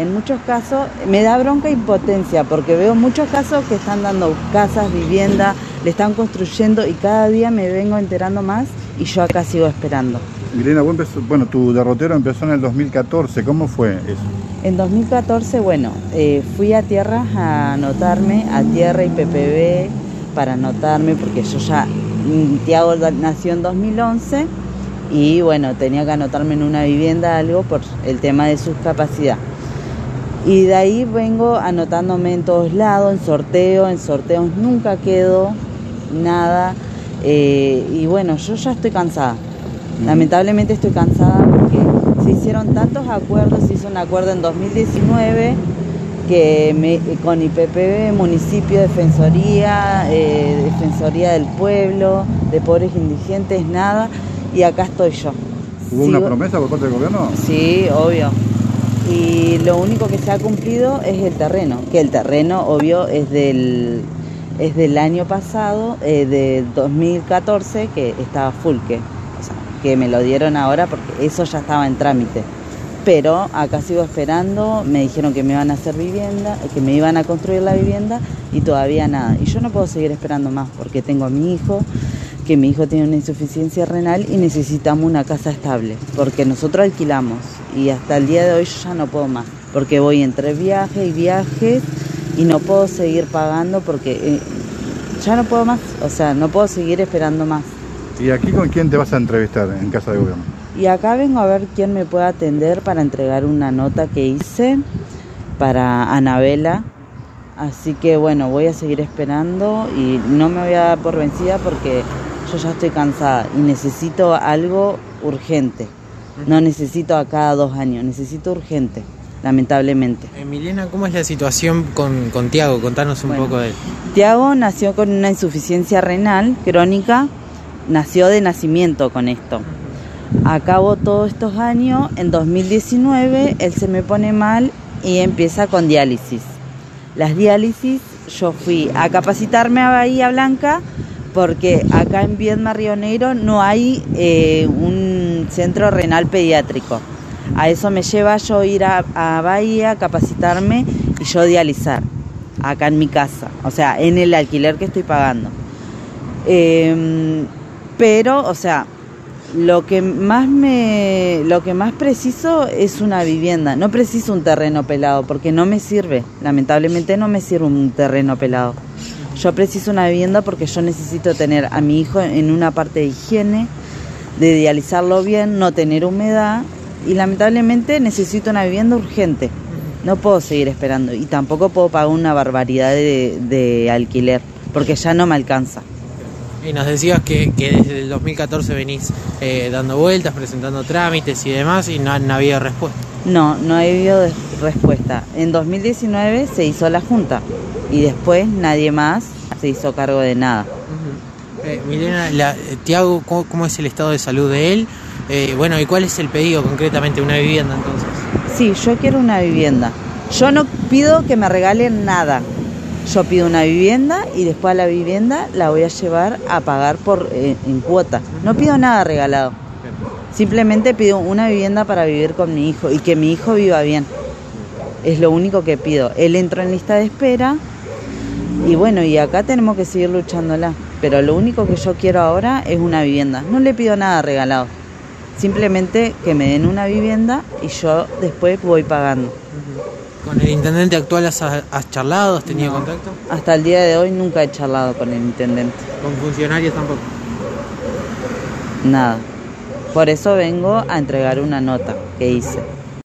en muchos casos me da bronca e impotencia porque veo muchos casos que están dando casas, vivienda, le están construyendo y cada día me vengo enterando más y yo acá sigo esperando. Milena, bueno, tu derrotero empezó en el 2014, ¿cómo fue eso? En 2014, bueno, eh, fui a tierra a anotarme, a tierra y PPB para anotarme porque yo ya, mm, Tiago nació en 2011 y bueno, tenía que anotarme en una vivienda algo por el tema de su capacidad. Y de ahí vengo anotándome en todos lados, en sorteo, en sorteos nunca quedo, nada. Eh, y bueno, yo ya estoy cansada. Lamentablemente estoy cansada porque se hicieron tantos acuerdos, se hizo un acuerdo en 2019 que me, con IPPB, municipio, defensoría, eh, defensoría del pueblo, de pobres indigentes, nada y acá estoy yo. ¿Hubo una promesa por parte del gobierno? Sí, obvio. Y lo único que se ha cumplido es el terreno, que el terreno, obvio, es del, es del año pasado, eh, de 2014, que estaba full, que, o sea, que me lo dieron ahora porque eso ya estaba en trámite. Pero acá sigo esperando, me dijeron que me iban a hacer vivienda, que me iban a construir la vivienda y todavía nada. Y yo no puedo seguir esperando más porque tengo a mi hijo, que mi hijo tiene una insuficiencia renal y necesitamos una casa estable, porque nosotros alquilamos y hasta el día de hoy yo ya no puedo más, porque voy entre viajes y viajes y no puedo seguir pagando porque eh, ya no puedo más, o sea, no puedo seguir esperando más. ¿Y aquí con quién te vas a entrevistar en casa de gobierno? Y acá vengo a ver quién me puede atender para entregar una nota que hice para Anabela. Así que bueno, voy a seguir esperando y no me voy a dar por vencida porque yo ya estoy cansada y necesito algo urgente. No necesito a cada dos años, necesito urgente, lamentablemente. Emiliana, ¿cómo es la situación con, con Tiago? Contanos un poco de él. Tiago nació con una insuficiencia renal crónica, nació de nacimiento con esto. Acabo todos estos años, en 2019 él se me pone mal y empieza con diálisis. Las diálisis, yo fui a capacitarme a Bahía Blanca porque acá en Viedma Río Negro no hay eh, un centro renal pediátrico. A eso me lleva yo ir a, Bahía, capacitarme y yo dializar acá en mi casa, o sea, en el alquiler que estoy pagando. Em, pero, o sea, lo que más me, lo que más preciso es una vivienda. No preciso un terreno pelado porque no me sirve. Lamentablemente no me sirve un terreno pelado. Yo preciso una vivienda porque yo necesito tener a mi hijo en una parte de higiene, de dializarlo bien, no tener humedad y lamentablemente necesito una vivienda urgente. No puedo seguir esperando y tampoco puedo pagar una barbaridad de, alquiler porque ya no me alcanza. Y nos decías que, desde el 2014 venís eh, dando vueltas, presentando trámites y demás y no, no había respuesta. No, no ha habido respuesta. En 2019 se hizo la junta y después nadie más se hizo cargo de nada. Eh, Milena, la, eh, Tiago, ¿cómo, es el estado de salud de él? Eh, bueno, ¿y cuál es el pedido concretamente? ¿Una vivienda entonces? Sí, yo quiero una vivienda. Yo no pido que me regalen nada. Yo pido una vivienda y después a la vivienda la voy a llevar a pagar por en cuota. No pido nada regalado. Simplemente pido una vivienda para vivir con mi hijo y que mi hijo viva bien. Es lo único que pido. Él entró en lista de espera y bueno, y acá tenemos que seguir luchándola. Pero lo único que yo quiero ahora es una vivienda. No le pido nada regalado. Simplemente que me den una vivienda y yo después voy pagando. ¿Con el intendente actual has, charlado, has tenido contacto? Hasta el día de hoy nunca he charlado con el intendente. ¿Con funcionarios tampoco? Nada. Por eso vengo a entregar una nota que hice.